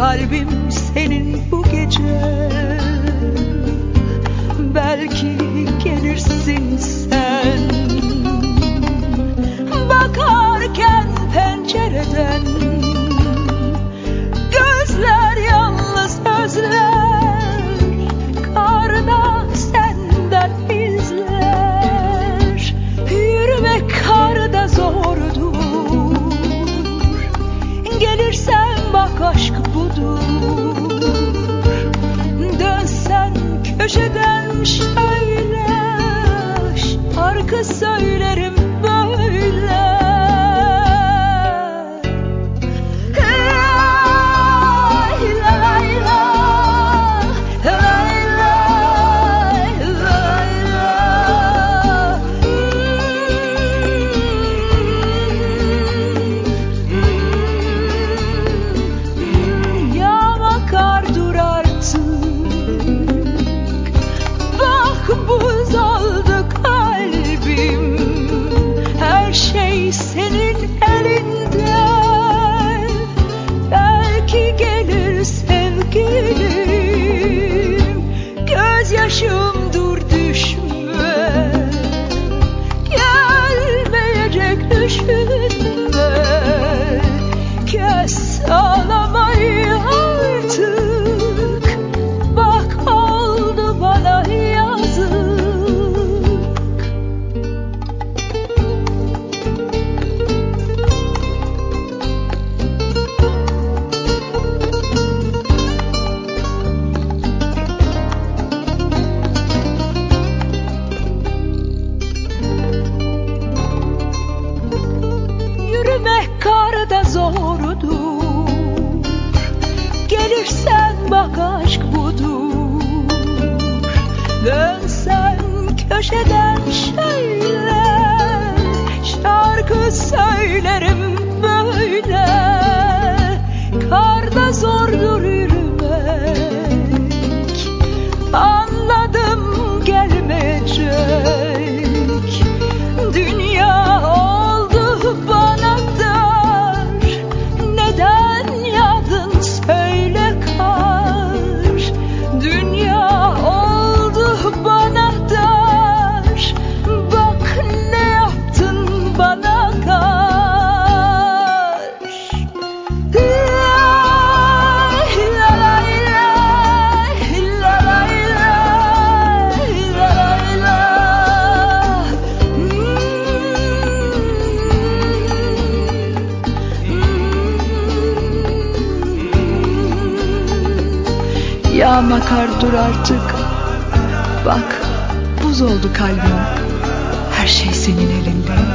kalbim senin bu gece. Belki gelirsin sen. you. touch. Yağma kar dur artık. Bak buz oldu kalbim. Her şey senin elinde.